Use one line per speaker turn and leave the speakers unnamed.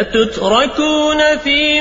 أتتركون في